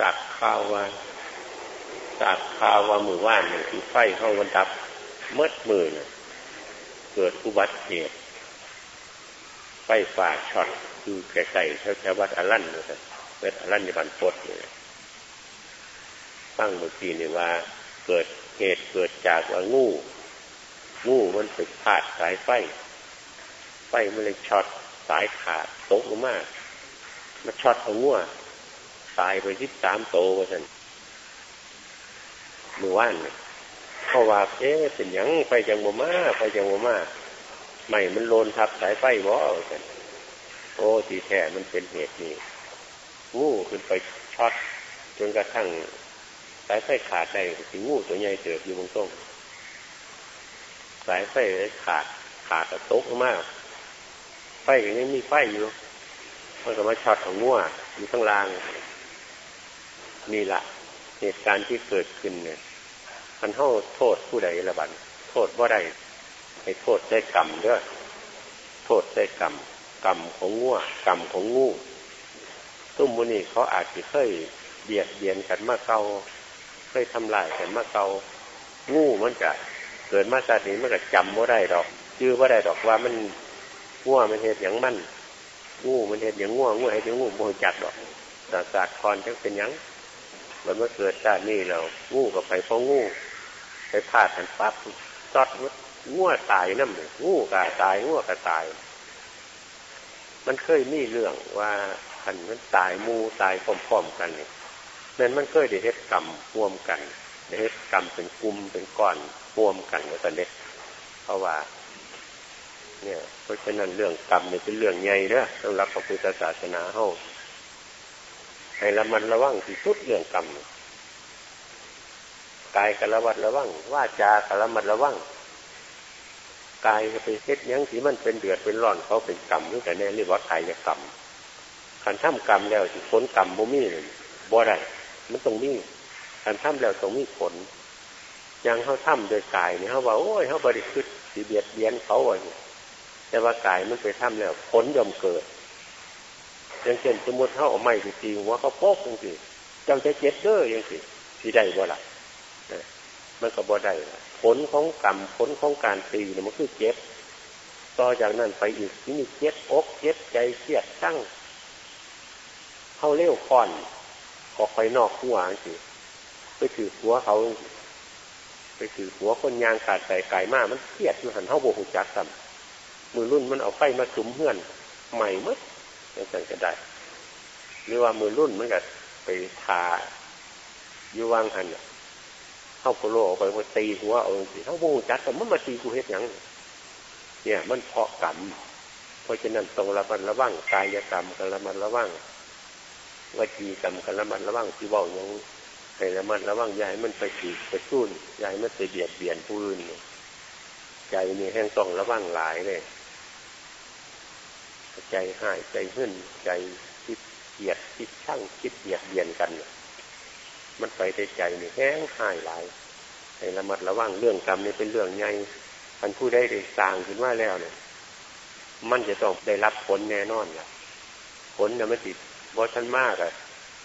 สากข่าวว่าสากข่าวว่ามือว่านหนึ่งคือไฟเข้าวันดับเมื่อมือเนี่ยเกิดอุบัติเหตุไฟฝ่าช็อตคือไก่ไก่แถวแถววัดอลันนะครับวัดอลันในบันปดเนี่ยตั้งเมื่อกี้เนี่ยว่า เกิดเหตุเกิดจากว่างู งูมันไปพาดสายไฟ ไฟมันเลยช็อตสายขาดตกลงมามันช็อตเอางัว ตายไปที่สามโตว่าท่านมือว่านเพราะว่าเอ๊ะเป็นยังไฟจังบ่มาไฟจังบ่มาไม่มันโลนทับสายไฟบ่ว่าท่านโอ้ทีแท้มันเป็นเหตุนี้งูขึ้นไปช็อตจนกระทั่งสายไฟขาดได้ถึงงูตัวใหญ่เติบอยู่บนต้นสายไฟขาดขาดกระตกมากไฟยังมีไฟอยู่มันก็มาช็อตของงัวอยู่ข้างล่าง นี่แหละเหตุการณ์ที่เกิดขึ้นเนี่ยมันเท่าโทษผู้ใดละบันโทษว่าใดให้โทษได้กรรมเด้อโทษได้กรรมกรรมของงัวกรรมของงูตุ้มมุนี่เขาอาจจะเคยเบียดเบียนกันมาเกาเคยทำลายกันมาเกางูมันจะเกิดมาชาตินี้มันก็จำว่าได้ดอกชื่อว่าได้ดอกว่ามันงัวมันเหตุอย่างมันงูมันเหตุอย่างงัวงูเหตุอย่างงูโมจัดดอกศาสตร์คอนจังเป็นยัง มันเมื่อเกิดชาตินี้เรางูกับไปเพราะงูไปพลาดกันปั๊บซอดงัวตายน้ำหนึ่งงูกาตายงัวกาตาย มันเคยมีเรื่องว่าขันมันตายมูตายพร้อมๆกันเนี่ยนั่นมันเคยได้เฮ็ดกรรมร่วมกันได้เฮ็ดกรรมเป็นกลุ่มเป็นก้อนร่วมกันแล้วกันเด็กเพราะว่า เนี่ย เพราะฉะนั้นเรื่องกรรมเนี่ยเป็นเรื่องใหญ่เนอะสำหรับพระพุทธศาสนาเฮา ให้ระมันระวังที่สุดเรื่องกรรมกายกระวัดระวังว่าจากระมัดระวังกายก็ไปเฮ็ดยังที่มันเป็นเดือดเป็นร้อนเขาเป็นกรรมนี่แต่แน่เรียกว่ากายกรรมขันท่ำกรรมแล้วที่ผลกรรมบ่มีเลยบ่ได้มันตรงนี้ขันท่ำแล้วตรงนี้ผลยังเขาท่ำโดยกายเนี่ยเขาว่าโอ้ยเขาบริสุทธิ์สีเบียดเบียนเขาอะแต่ว่ากายมันไปท่ำแล้วผลย่อมเกิด อย่างเช่นสมมติเขาเอาไม้ไปตีหัวเขาโป๊กยังสิเจ้าจะเจ็บเด้อยังสิสีได้บ่ล่ะมันก็บ่ได้ผลของกรรมผลของการตีเนี่ยมันคือเจ็บต่อจากนั้นไปอีกที่นี่เจ็บอกเจ็บใจเครียดตั้งเข้าเลี้ยวค่อนออกไปนอกหัวสิไปถือหัวเขาไปถือหัวคนยางขาดใส่ไก่มากมันเครียดมันหันเท่าโบหูจักซ้ำมือรุ่นมันเอาไฟมาสุมเพื่อนใหม่มั้ ยังสั่งก็ได้หรือว่ามือรุ่นเมันก็ไปทาอยู่วางหันเข้าโปโลออกไปมาตีหัวเอาสิเขาโบหูจักแต่มันมาตีกูเฮ็ดยังเนี่ย มันเพาะกรรมเพราะฉะนั้นตรงระมันระว่างกายกรรมกันระมันระว่างวจีกรรมกันละมันระว่างที่ว่าอย่างให้ละมันระว่างใหญ่มันไปขีดไปสู้ใหญ่มันไปเบียดเบียนผู้อื่นใจนี่แห้งต้องระว่างหลายเลย ใจหายใจหึ่นใจคิดเกียดคิดช่างคิดเบียดเบียนกัน มันไปในใจนี่แห้งหายหลายให้ระมัดระว่างเรื่องกรรมนี่เป็นเรื่องใหญ่ท่านผู้ได้ได้สร้างขึ้นว่าแล้วเนี่ยมันจะต้องได้รับผลแน่นอนแหละผลเนี่ยมันติดบอชันมากอะ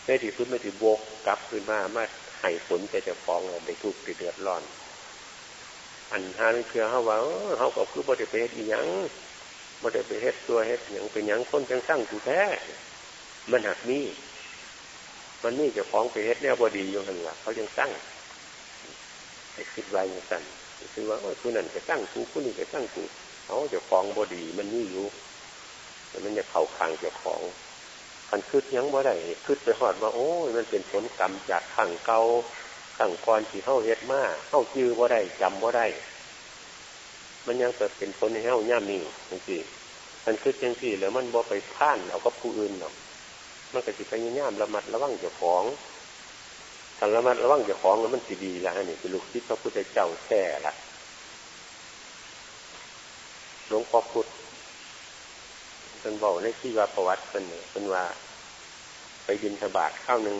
ในที่สุดไม่ถือบกกลับขึ้นมามาให้ผลจะจะฟ้องเราไปทุกข์เดือดร้อน อันหาเชื่อเขาว่าเขาก็คือบริเวณอีหยัง บริเวณเฮ็ดตัวเฮ็ดอย่างเป็นอย่างคนจังสร้างกูแท้ มันหักมีมันนี่จะฟ้องไปเฮ็ดแนวบดีอยู่หันละเขายังสร้างไอ้คิดไว้ยังสั่นคือว่าคือนั่นจะตั้งกูผู้นี้จะตั้งกูเขาจะฟ้องบดี มันนี่อยู่แต่มันจะเข่าคางเจะฟ้องคันคืดยังบ่ได้คืดไปหอดว่าโอ้ยมันเป็นผลกรรมจากขังเก่าขังกรที่เข้าเฮ็ดมาเข้าจื้อบ่ได้จำบ่ได้ มันยังเกิดเป็นผลให้เข้าย่ามีจริงๆมันคืดยังสี่แล้วมันบ่ไปพ่านเอากับผู้อื่นหรอกมันก็จะไปย่ามระมัดระวังเจ้าของถ้าระมัดระวังเจ้าของแล้วมันสิดีล้วนี่เป็นลูกศิษย์พระพุทธเจ้าแท้ละหลวงพ่อพุทธเป็นบอกในที่ว่าประวัติเป็นเป็นว่า ไปดินสบาทข้าวหนึ่ง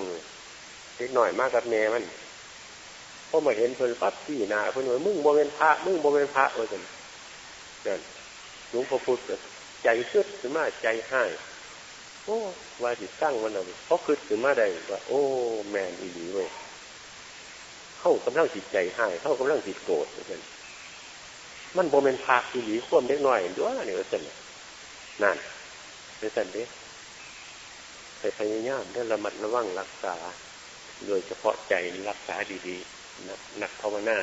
เล็กหน่อยมากกับแม่มันพอมาเห็นเพิ่นปั๊บที่นาเพิ่นว่ามึงโมเป็นพระมึงโมเป็นพระว่าสันเดิน หลวงพ่อพุธใจขึ้นขึ้นมาใจให้โอ้ว่าจิตสร้างมันเอาเพราะคือถึงมาได้ว่า โอ้ แมนอีหลีเว้ยเข้ากำลังจิตใจหายเข้ากำลังจิตโกรธเหมือนกันมันโบเป็นพาอีหลีควมเล็กน้อยด้วยเนี่ยเสร็จนั่นเป็นสันเด้ไปพยายามได้ระมัดระวังรักษา โดยเฉพาะใจรักษาดีๆนักภาวนา